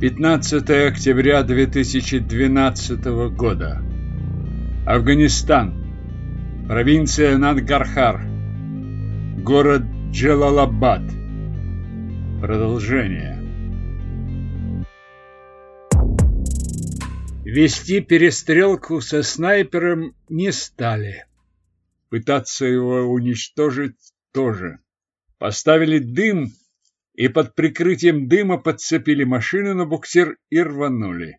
15 октября 2012 года. Афганистан. Провинция Нангархар. Город Джалалабад. Продолжение. Вести перестрелку со снайпером не стали. Пытаться его уничтожить тоже. Поставили дым и под прикрытием дыма подцепили машину на буксир и рванули.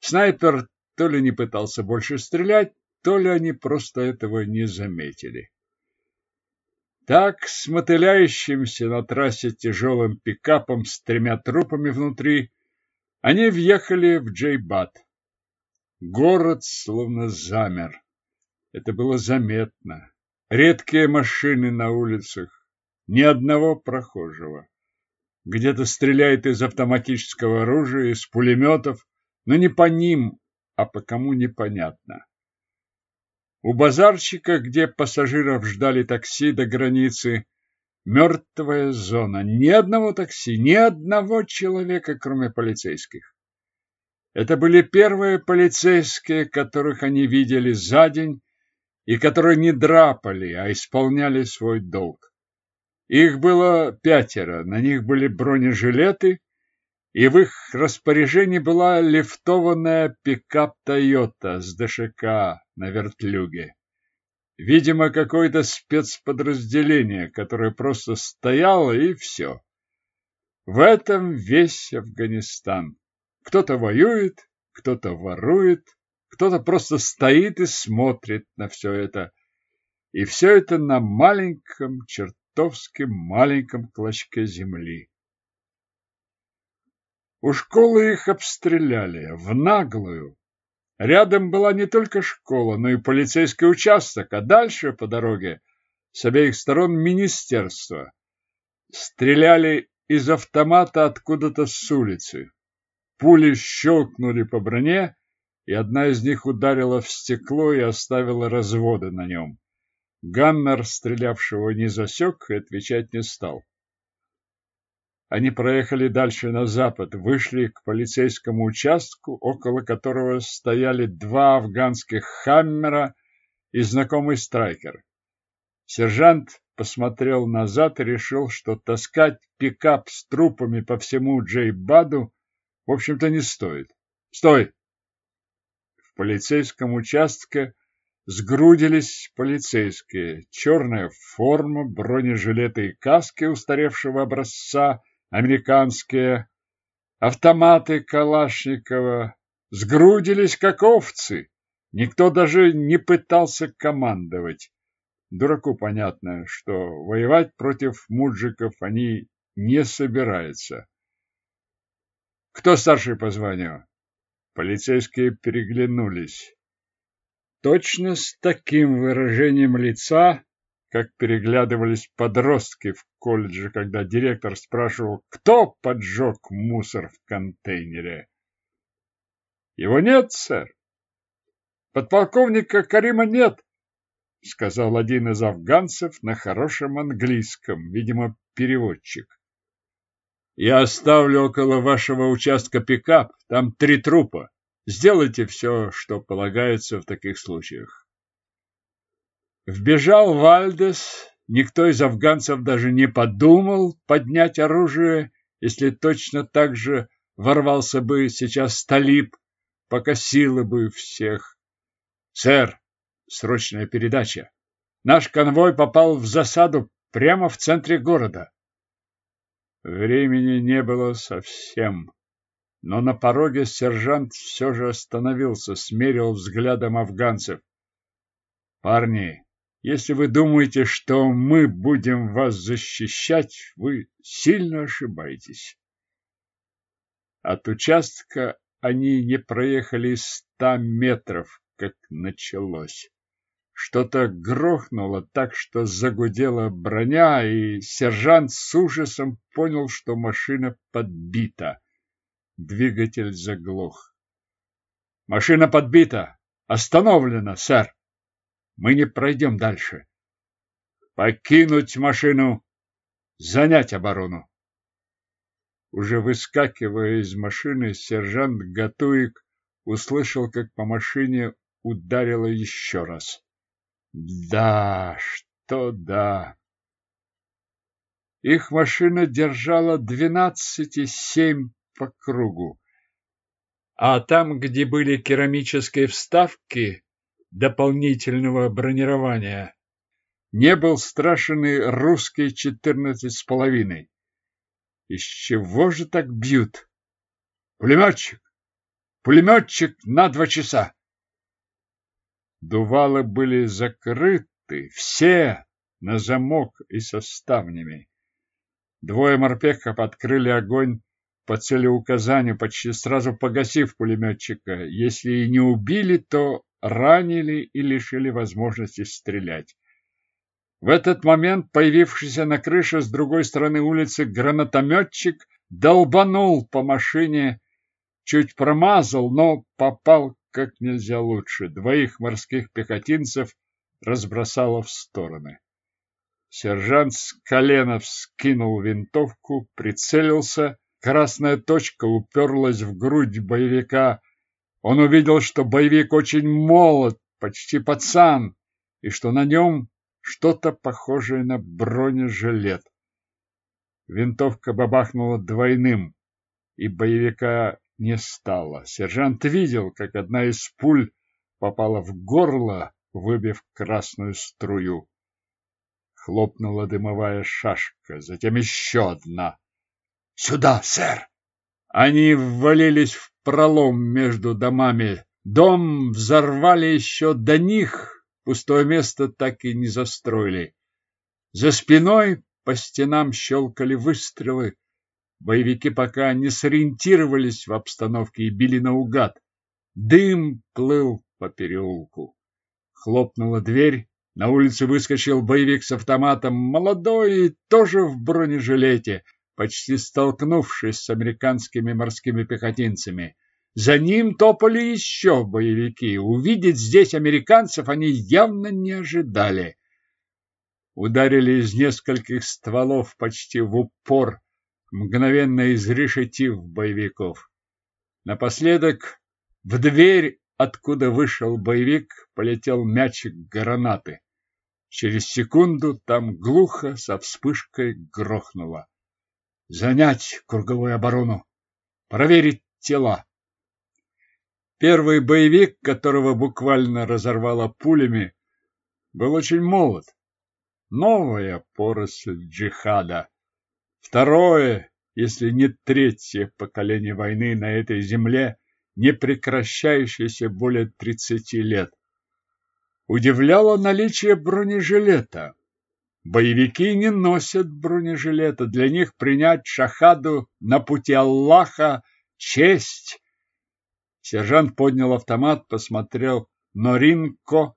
Снайпер то ли не пытался больше стрелять, то ли они просто этого не заметили. Так, с мотыляющимся на трассе тяжелым пикапом с тремя трупами внутри, они въехали в Джейбат. Город словно замер. Это было заметно. Редкие машины на улицах, ни одного прохожего. Где-то стреляет из автоматического оружия, из пулеметов, но не по ним, а по кому непонятно. У базарчика, где пассажиров ждали такси до границы, мертвая зона. Ни одного такси, ни одного человека, кроме полицейских. Это были первые полицейские, которых они видели за день и которые не драпали, а исполняли свой долг. Их было пятеро, на них были бронежилеты, и в их распоряжении была лифтованная пикап «Тойота» с ДШК на вертлюге. Видимо, какое-то спецподразделение, которое просто стояло и все. В этом весь Афганистан. Кто-то воюет, кто-то ворует, кто-то просто стоит и смотрит на все это. И все это на маленьком, чертовски маленьком клочке земли. У школы их обстреляли, в наглую. Рядом была не только школа, но и полицейский участок, а дальше по дороге с обеих сторон министерство. Стреляли из автомата откуда-то с улицы. Пули щелкнули по броне, и одна из них ударила в стекло и оставила разводы на нем. Ганнер, стрелявшего не засек и отвечать не стал. Они проехали дальше на запад, вышли к полицейскому участку, около которого стояли два афганских «Хаммера» и знакомый страйкер. Сержант посмотрел назад и решил, что таскать пикап с трупами по всему Джейбаду, в общем-то, не стоит. «Стой!» В полицейском участке сгрудились полицейские. Черная форма, бронежилеты и каски устаревшего образца, американские, автоматы Калашникова сгрудились, как овцы. Никто даже не пытался командовать. Дураку понятно, что воевать против муджиков они не собираются. Кто старший по званию? Полицейские переглянулись. Точно с таким выражением лица как переглядывались подростки в колледже, когда директор спрашивал, кто поджег мусор в контейнере. Его нет, сэр. Подполковника Карима нет, сказал один из афганцев на хорошем английском, видимо, переводчик. Я оставлю около вашего участка пикап, там три трупа. Сделайте все, что полагается в таких случаях. Вбежал Вальдес, никто из афганцев даже не подумал поднять оружие, если точно так же ворвался бы сейчас Талиб, покосило бы всех. Сэр, срочная передача. Наш конвой попал в засаду прямо в центре города. Времени не было совсем, но на пороге сержант все же остановился, смерил взглядом афганцев. Парни, если вы думаете, что мы будем вас защищать, вы сильно ошибаетесь. От участка они не проехали ста метров, как началось. Что-то грохнуло так, что загудела броня, и сержант с ужасом понял, что машина подбита. Двигатель заглох. «Машина подбита! Остановлена, сэр!» Мы не пройдем дальше. Покинуть машину, занять оборону. Уже выскакивая из машины, сержант Гатуик услышал, как по машине ударило еще раз. Да, что да. Их машина держала двенадцати семь по кругу. А там, где были керамические вставки дополнительного бронирования, не был страшный русский четырнадцать с половиной. Из чего же так бьют? Пулеметчик! Пулеметчик на два часа! Дувалы были закрыты, все на замок и со ставнями. Двое морпехов открыли огонь по целеуказанию, почти сразу погасив пулеметчика. Если и не убили, то ранили и лишили возможности стрелять. В этот момент появившийся на крыше с другой стороны улицы гранатометчик долбанул по машине, чуть промазал, но попал как нельзя лучше. Двоих морских пехотинцев разбросало в стороны. Сержант с колена вскинул винтовку, прицелился. Красная точка уперлась в грудь боевика. Он увидел, что боевик очень молод, почти пацан, и что на нем что-то похожее на бронежилет. Винтовка бабахнула двойным, и боевика не стало. Сержант видел, как одна из пуль попала в горло, выбив красную струю. Хлопнула дымовая шашка, затем еще одна. «Сюда, сэр!» Они ввалились в пролом между домами. Дом взорвали еще до них, пустое место так и не застроили. За спиной по стенам щелкали выстрелы. Боевики пока не сориентировались в обстановке и били наугад. Дым плыл по переулку. Хлопнула дверь, на улице выскочил боевик с автоматом, молодой и тоже в бронежилете, почти столкнувшись с американскими морскими пехотинцами. За ним топали еще боевики. Увидеть здесь американцев они явно не ожидали. Ударили из нескольких стволов почти в упор, мгновенно изрешетив боевиков. Напоследок в дверь, откуда вышел боевик, полетел мячик гранаты. Через секунду там глухо со вспышкой грохнуло. Занять круговую оборону. Проверить тела. Первый боевик, которого буквально разорвало пулями, был очень молод. Новая поросль джихада. Второе, если не третье поколение войны на этой земле, не прекращающееся более тридцати лет удивляло наличие бронежилета. Боевики не носят бронежилета. Для них принять шахаду на пути Аллаха – честь. Сержант поднял автомат, посмотрел Норинко,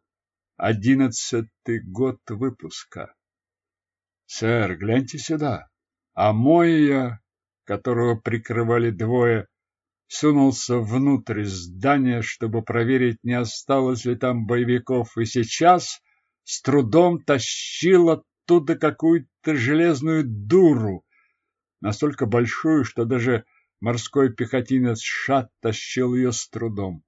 одиннадцатый год выпуска. Сэр, гляньте сюда. А Мойя, которого прикрывали двое, сунулся внутрь здания, чтобы проверить, не осталось ли там боевиков, и сейчас с трудом тащил оттуда какую-то железную дуру, настолько большую, что даже морской пехотинец Шат тащил ее с трудом.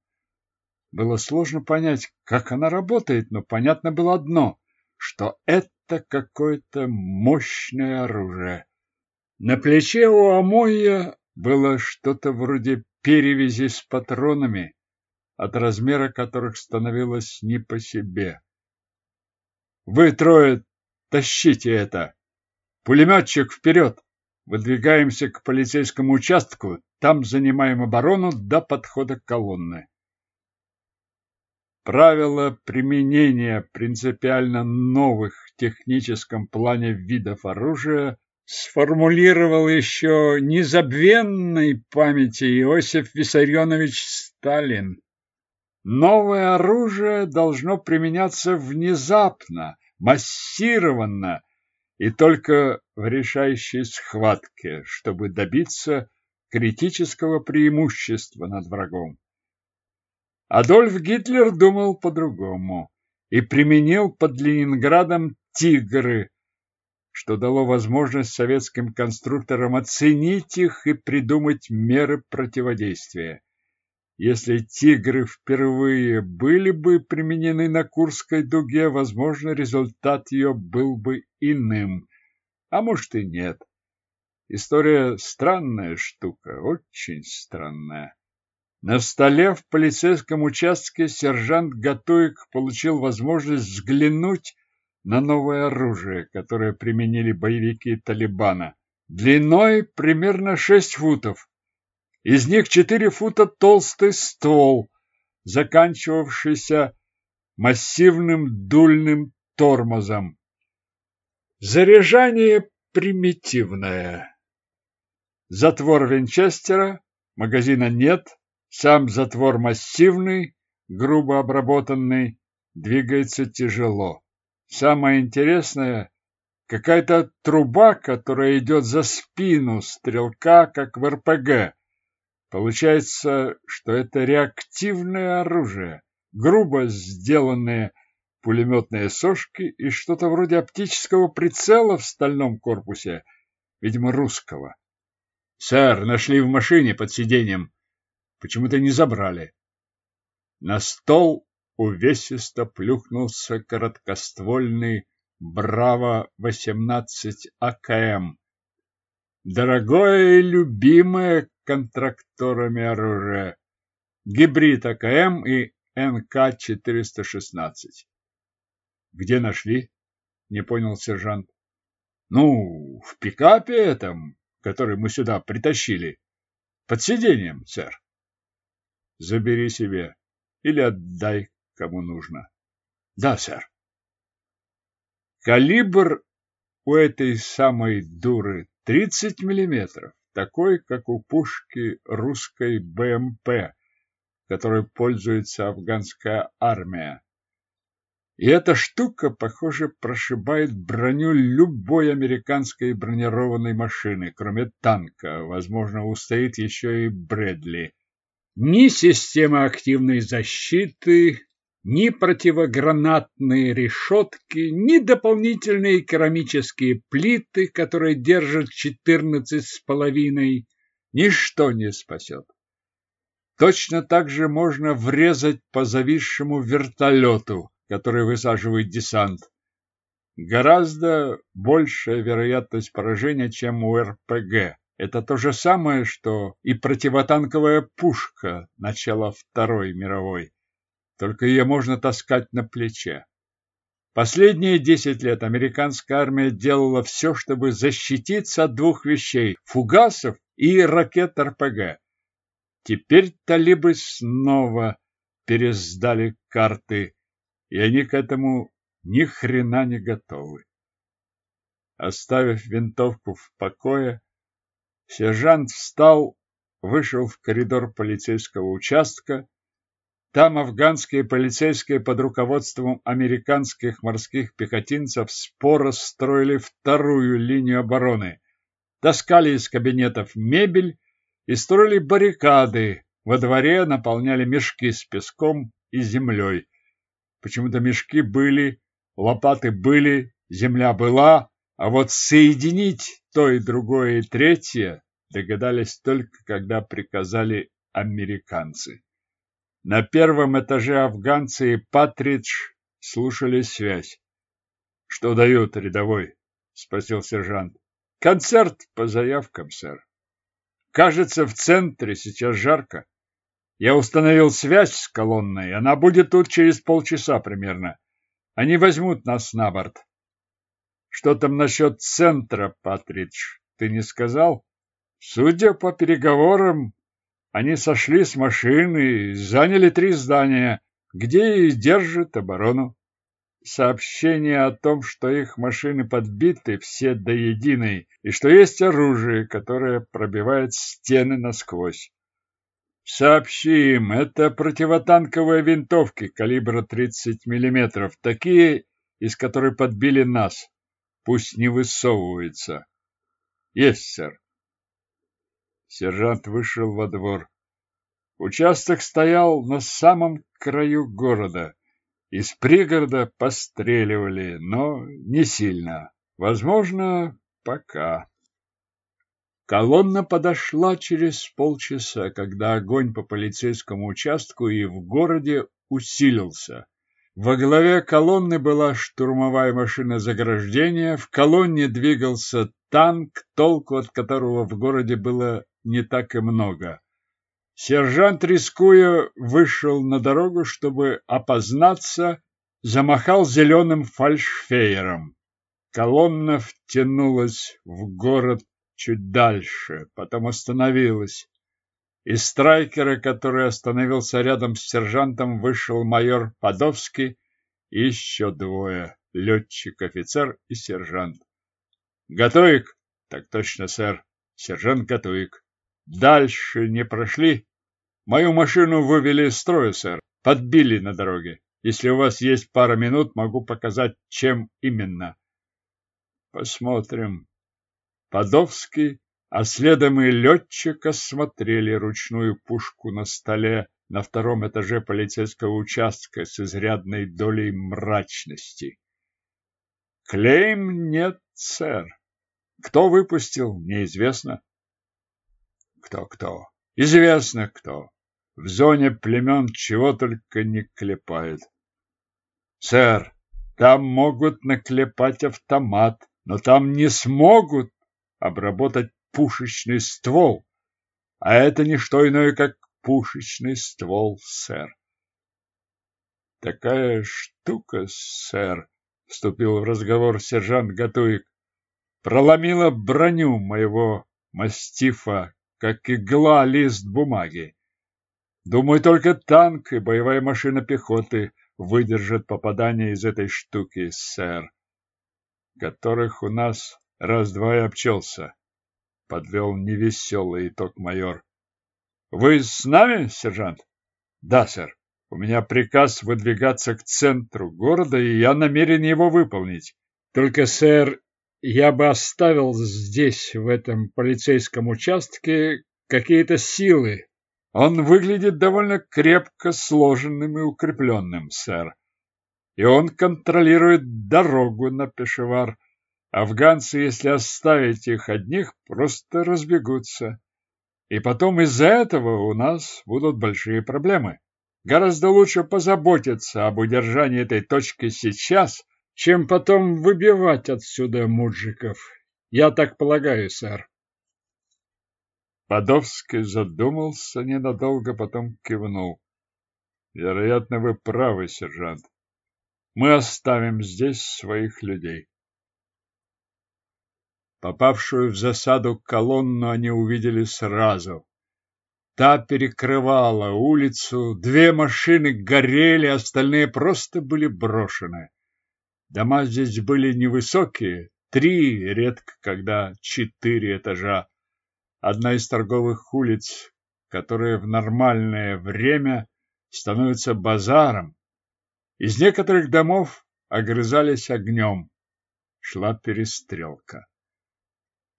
Было сложно понять, как она работает, но понятно было одно, что это какое-то мощное оружие. На плече у Амоя было что-то вроде перевязи с патронами, от размера которых становилось не по себе. Вы трое тащите это. Пулеметчик вперед. Выдвигаемся к полицейскому участку, там занимаем оборону до подхода колонны. Правила применения принципиально новых в техническом плане видов оружия сформулировал еще незабвенной памяти Иосиф Виссарионович Сталин. Новое оружие должно применяться внезапно, массированно и только в решающей схватке, чтобы добиться критического преимущества над врагом. Адольф Гитлер думал по-другому и применил под Ленинградом «Тигры», что дало возможность советским конструкторам оценить их и придумать меры противодействия. Если «Тигры» впервые были бы применены на Курской дуге, возможно, результат ее был бы иным, а может и нет. История странная штука, очень странная. На столе в полицейском участке сержант Гатуик получил возможность взглянуть на новое оружие, которое применили боевики Талибана. Длиной примерно 6 футов. Из них 4 фута толстый ствол, заканчивавшийся массивным дульным тормозом. Заряжание примитивное. Затвор винчестера, магазина нет, сам затвор массивный, грубо обработанный, двигается тяжело. Самое интересное – какая-то труба, которая идет за спину стрелка, как в РПГ. Получается, что это реактивное оружие, грубо сделанные пулеметные сошки и что-то вроде оптического прицела в стальном корпусе, видимо, русского. «Сэр, нашли в машине под сиденьем», Почему-то не забрали. На стол увесисто плюхнулся короткоствольный Браво-18 АКМ. Дорогое и любимое контракторами оружие. Гибрид АКМ и НК-416. Где нашли? Не понял сержант. Ну, в пикапе этом, который мы сюда притащили. Под сиденьем, сэр. Забери себе или отдай, кому нужно. Да, сэр. Калибр у этой самой дуры 30 миллиметров, такой, как у пушки русской БМП, которой пользуется афганская армия. И эта штука, похоже, прошибает броню любой американской бронированной машины, кроме танка. Возможно, устоит еще и Брэдли. Ни система активной защиты, ни противогранатные решетки, ни дополнительные керамические плиты, которые держат четырнадцать с половиной, ничто не спасет. Точно так же можно врезать по зависшему вертолету, который высаживает десант. Гораздо большая вероятность поражения, чем у РПГ. Это то же самое, что и противотанковая пушка начала Второй мировой. Только ее можно таскать на плече. Последние десять лет американская армия делала все, чтобы защититься от двух вещей – фугасов и ракет РПГ. Теперь талибы снова пересдали карты, и они к этому ни хрена не готовы. Оставив винтовку в покое, Сержант встал, вышел в коридор полицейского участка. Там афганские полицейские под руководством американских морских пехотинцев споро строили вторую линию обороны, таскали из кабинетов мебель и строили баррикады. Во дворе наполняли мешки с песком и землей. Почему-то мешки были, лопаты были, земля была, а вот соединить то и другое и третье догадались только, когда приказали американцы. На первом этаже афганцы и Патридж слушали связь. — Что дают, рядовой? — спросил сержант. — Концерт по заявкам, сэр. Кажется, в центре сейчас жарко. Я установил связь с колонной. Она будет тут через полчаса примерно. Они возьмут нас на борт. Что там насчет центра, Патридж? Ты не сказал? Судя по переговорам, они сошли с машины и заняли три здания, где и держат оборону. Сообщение о том, что их машины подбиты все до единой, и что есть оружие, которое пробивает стены насквозь. Сообщи им, это противотанковые винтовки калибра 30 мм, такие, из которых подбили нас. Пусть не высовывается. Есть, сэр. Сержант вышел во двор. Участок стоял на самом краю города. Из пригорода постреливали, но не сильно. Возможно, пока. Колонна подошла через полчаса, когда огонь по полицейскому участку и в городе усилился. Во главе колонны была штурмовая машина заграждения, в колонне двигался танк, толку от которого в городе было не так и много. Сержант, рискуя, вышел на дорогу, чтобы опознаться, замахал зеленым фальшфейером. Колонна втянулась в город чуть дальше, потом остановилась. Из страйкера, который остановился рядом с сержантом, вышел майор Подовский и еще двое – летчик-офицер и сержант. «Готовик?» «Так точно, сэр. Сержант Готовик. Дальше не прошли? Мою машину вывели из строя, сэр. Подбили на дороге. Если у вас есть пара минут, могу показать, чем именно». «Посмотрим». Подовский а следом и летчик осмотрели ручную пушку на столе на втором этаже полицейского участка с изрядной долей мрачности. Клейм нет, сэр. Кто выпустил, неизвестно. Кто-кто? Известно кто. В зоне племен чего только не клепают. Сэр, там могут наклепать автомат, но там не смогут обработать пушечный ствол, а это не что иное, как пушечный ствол, сэр. Такая штука, сэр, вступил в разговор сержант Гатуик, проломила броню моего мастифа, как игла лист бумаги. Думаю, только танк и боевая машина пехоты выдержат попадание из этой штуки, сэр, которых у нас раз-два и обчелся подвел невеселый итог майор. Вы с нами, сержант? Да, сэр. У меня приказ выдвигаться к центру города, и я намерен его выполнить. Только, сэр, я бы оставил здесь, в этом полицейском участке, какие-то силы. Он выглядит довольно крепко сложенным и укрепленным, сэр. И он контролирует дорогу на Пешевар. Афганцы, если оставить их одних, просто разбегутся. И потом из-за этого у нас будут большие проблемы. Гораздо лучше позаботиться об удержании этой точки сейчас, чем потом выбивать отсюда муджиков. Я так полагаю, сэр. Подовский задумался ненадолго, потом кивнул. Вероятно, вы правы, сержант. Мы оставим здесь своих людей. Попавшую в засаду колонну они увидели сразу. Та перекрывала улицу, две машины горели, остальные просто были брошены. Дома здесь были невысокие, три, редко когда четыре этажа. Одна из торговых улиц, которая в нормальное время становится базаром. Из некоторых домов огрызались огнем. Шла перестрелка.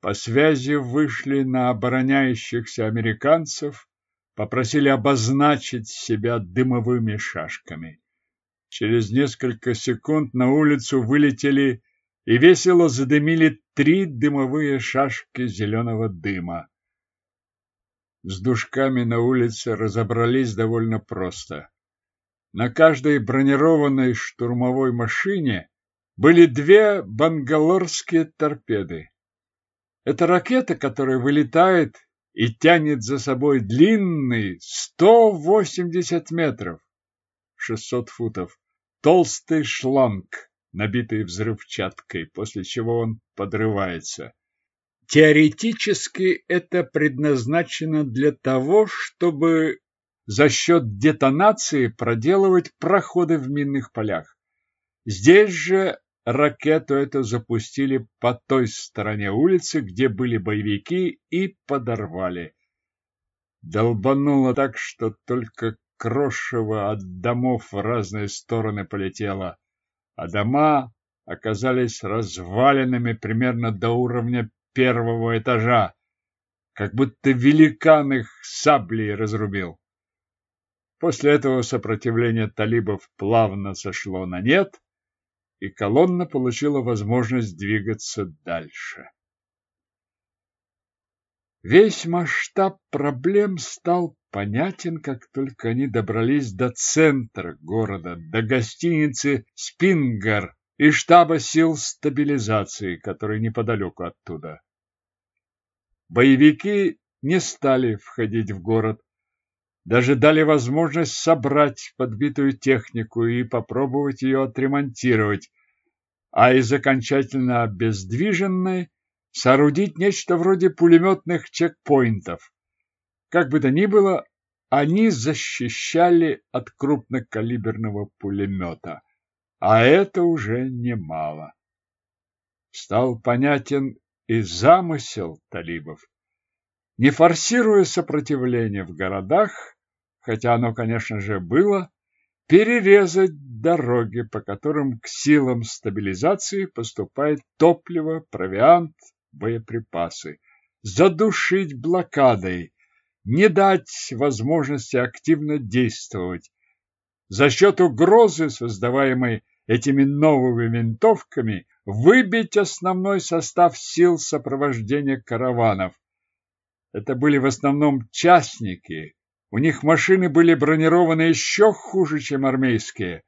По связи вышли на обороняющихся американцев, попросили обозначить себя дымовыми шашками. Через несколько секунд на улицу вылетели и весело задымили три дымовые шашки зеленого дыма. С душками на улице разобрались довольно просто. На каждой бронированной штурмовой машине были две бангалорские торпеды. Это ракета, которая вылетает и тянет за собой длинный 180 метров, 600 футов, толстый шланг, набитый взрывчаткой, после чего он подрывается. Теоретически это предназначено для того, чтобы за счет детонации проделывать проходы в минных полях. Здесь же Ракету эту запустили по той стороне улицы, где были боевики, и подорвали. Долбануло так, что только крошево от домов в разные стороны полетело, а дома оказались разваленными примерно до уровня первого этажа, как будто великан их саблей разрубил. После этого сопротивление талибов плавно сошло на нет, и колонна получила возможность двигаться дальше. Весь масштаб проблем стал понятен, как только они добрались до центра города, до гостиницы «Спингар» и штаба сил стабилизации, который неподалеку оттуда. Боевики не стали входить в город, даже дали возможность собрать подбитую технику и попробовать ее отремонтировать, а из окончательно обездвиженной соорудить нечто вроде пулеметных чекпоинтов. Как бы то ни было, они защищали от крупнокалиберного пулемета, а это уже немало. Стал понятен и замысел талибов. Не форсируя сопротивление в городах, хотя оно, конечно же, было, перерезать дороги, по которым к силам стабилизации поступает топливо, провиант, боеприпасы, задушить блокадой, не дать возможности активно действовать. За счет угрозы, создаваемой этими новыми винтовками, выбить основной состав сил сопровождения караванов. Это были в основном частники. У них машины были бронированы еще хуже, чем армейские.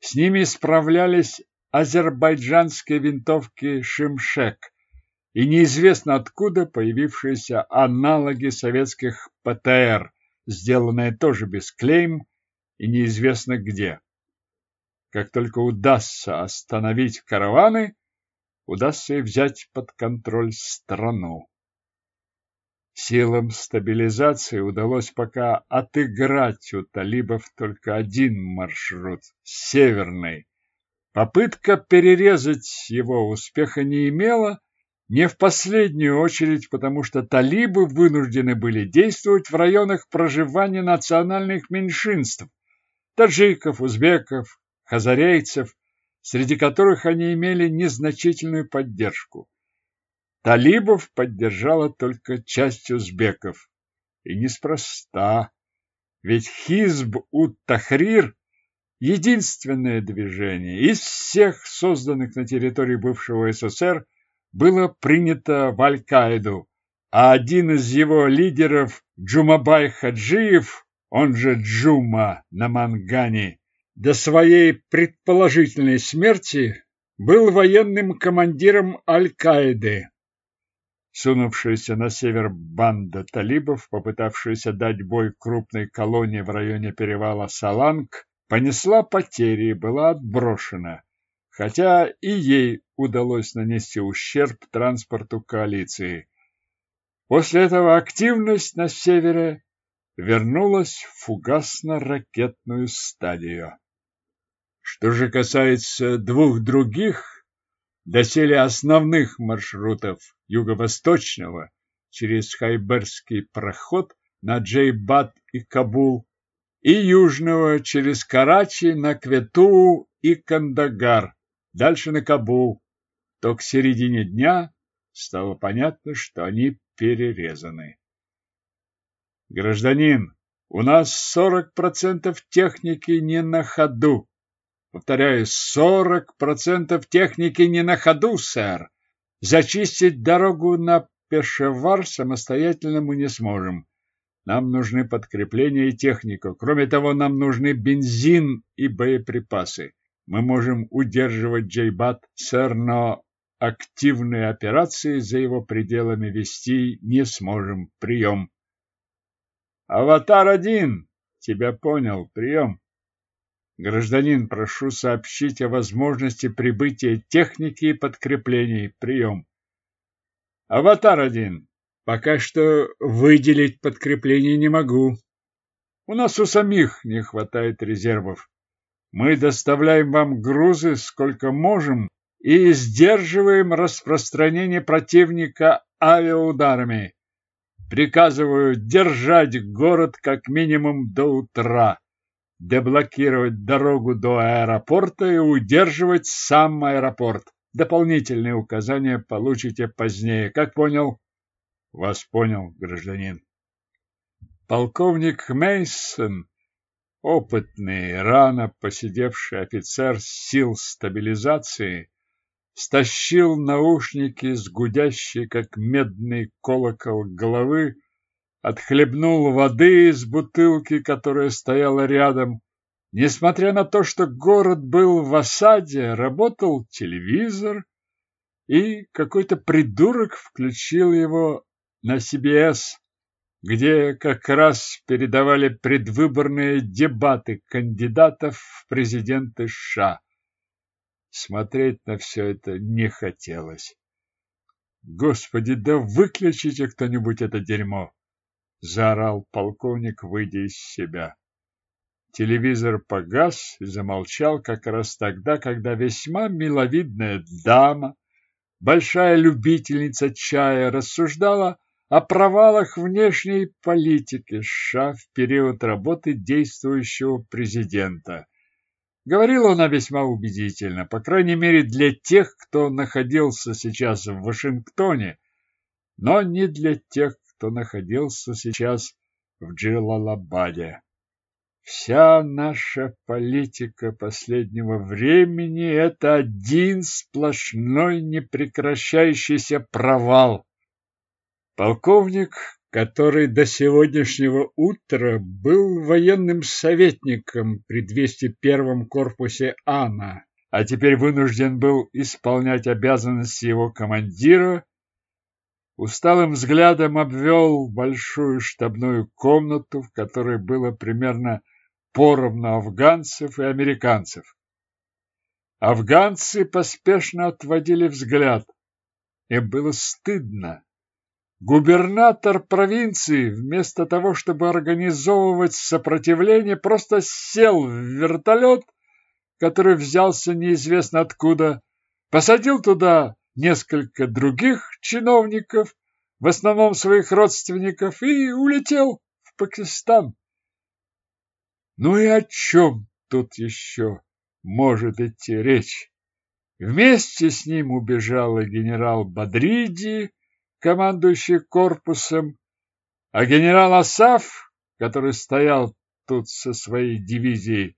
С ними справлялись азербайджанские винтовки «Шимшек», и неизвестно откуда появившиеся аналоги советских ПТР, сделанные тоже без клейм и неизвестно где. Как только удастся остановить караваны, удастся и взять под контроль страну. Силам стабилизации удалось пока отыграть у талибов только один маршрут – северный. Попытка перерезать его успеха не имела, не в последнюю очередь, потому что талибы вынуждены были действовать в районах проживания национальных меньшинств – таджиков, узбеков, хазарейцев, среди которых они имели незначительную поддержку. Талибов поддержала только часть узбеков. И неспроста, ведь Хизб-ут-Тахрир – единственное движение из всех созданных на территории бывшего СССР – было принято в Аль-Каиду, а один из его лидеров Джумабай Хаджиев, он же Джума на Мангане, до своей предположительной смерти был военным командиром Аль-Каиды. Сунувшаяся на север банда талибов, попытавшаяся дать бой крупной колонии в районе перевала Саланг, понесла потери и была отброшена хотя и ей удалось нанести ущерб транспорту коалиции. После этого активность на севере вернулась в фугасно-ракетную стадию. Что же касается двух других, доселе основных маршрутов юго-восточного через Хайберский проход на Джейбат и Кабул и южного через Карачи на Квету и Кандагар, дальше на Кабул, то к середине дня стало понятно, что они перерезаны. Гражданин, у нас сорок процентов техники не на ходу. Повторяю, сорок процентов техники не на ходу, сэр. Зачистить дорогу на Пешевар самостоятельно мы не сможем. Нам нужны подкрепления и техника. Кроме того, нам нужны бензин и боеприпасы. Мы можем удерживать Джейбат, сэр, но активные операции за его пределами вести не сможем. Прием. Аватар-1, тебя понял. Прием. Гражданин, прошу сообщить о возможности прибытия техники и подкреплений. Прием. Аватар-1, пока что выделить подкрепление не могу. У нас у самих не хватает резервов. Мы доставляем вам грузы сколько можем и сдерживаем распространение противника авиаударами. Приказываю держать город как минимум до утра, деблокировать дорогу до аэропорта и удерживать сам аэропорт. Дополнительные указания получите позднее. Как понял? Вас понял, гражданин. Полковник Мейсон опытный, рано посидевший офицер сил стабилизации стащил наушники с гудящей, как медный колокол головы, отхлебнул воды из бутылки, которая стояла рядом. Несмотря на то, что город был в осаде, работал телевизор, и какой-то придурок включил его на CBS, где как раз передавали предвыборные дебаты кандидатов в президенты США. Смотреть на все это не хотелось. Господи, да выключите кто-нибудь это дерьмо! Заорал полковник, выйдя из себя. Телевизор погас и замолчал как раз тогда, когда весьма миловидная дама, большая любительница чая, рассуждала о провалах внешней политики США в период работы действующего президента. Говорила она весьма убедительно, по крайней мере для тех, кто находился сейчас в Вашингтоне, но не для тех, кто находился сейчас в Джилалабаде. Вся наша политика последнего времени – это один сплошной непрекращающийся провал. Полковник который до сегодняшнего утра был военным советником при 201-м корпусе АНА, а теперь вынужден был исполнять обязанности его командира, усталым взглядом обвел большую штабную комнату, в которой было примерно поровну афганцев и американцев. Афганцы поспешно отводили взгляд. Им было стыдно Губернатор провинции, вместо того, чтобы организовывать сопротивление, просто сел в вертолет, который взялся неизвестно откуда, посадил туда несколько других чиновников, в основном своих родственников, и улетел в Пакистан. Ну и о чем тут еще может идти речь? Вместе с ним убежала генерал Бадриди, командующий корпусом, а генерал Асаф, который стоял тут со своей дивизией,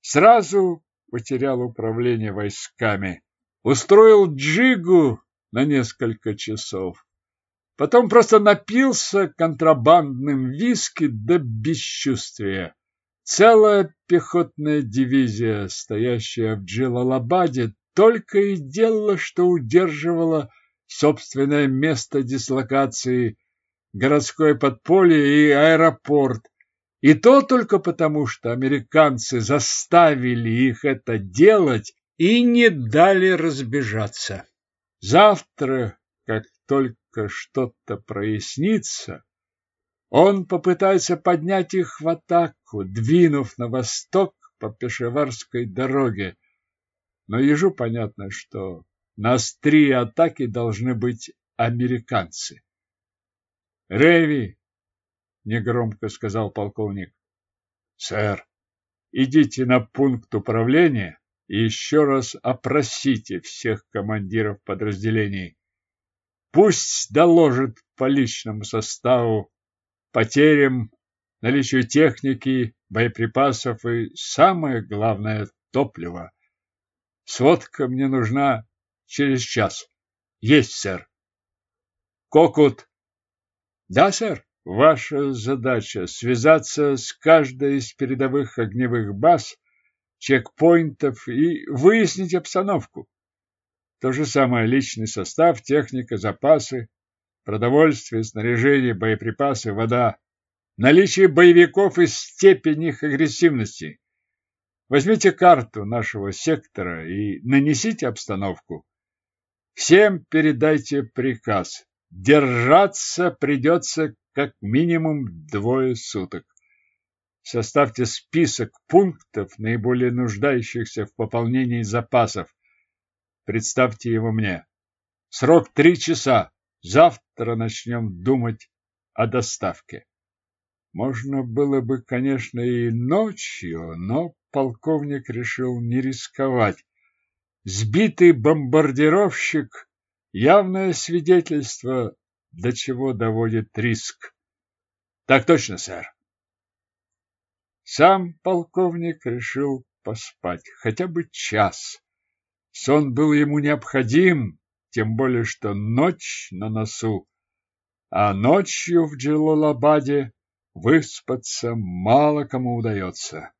сразу потерял управление войсками, устроил джигу на несколько часов. Потом просто напился контрабандным виски до бесчувствия. Целая пехотная дивизия, стоящая в Джилалабаде, только и делала, что удерживала собственное место дислокации, городское подполье и аэропорт. И то только потому, что американцы заставили их это делать и не дали разбежаться. Завтра, как только что-то прояснится, он попытается поднять их в атаку, двинув на восток по Пешеварской дороге. Но ежу понятно, что на острие атаки должны быть американцы. Реви, негромко сказал полковник. Сэр, идите на пункт управления и еще раз опросите всех командиров подразделений. Пусть доложат по личному составу, потерям, наличию техники, боеприпасов и, самое главное, топлива. Сводка мне нужна через час. Есть, сэр. Кокут. Да, сэр. Ваша задача связаться с каждой из передовых огневых баз, чекпоинтов и выяснить обстановку. То же самое личный состав, техника, запасы, продовольствие, снаряжение, боеприпасы, вода, наличие боевиков и степень их агрессивности. Возьмите карту нашего сектора и нанесите обстановку. Всем передайте приказ. Держаться придется как минимум двое суток. Составьте список пунктов, наиболее нуждающихся в пополнении запасов. Представьте его мне. Срок три часа. Завтра начнем думать о доставке. Можно было бы, конечно, и ночью, но полковник решил не рисковать. Сбитый бомбардировщик – явное свидетельство, до чего доводит риск. Так точно, сэр. Сам полковник решил поспать хотя бы час. Сон был ему необходим, тем более что ночь на носу, а ночью в Джалалабаде выспаться мало кому удается.